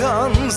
bakan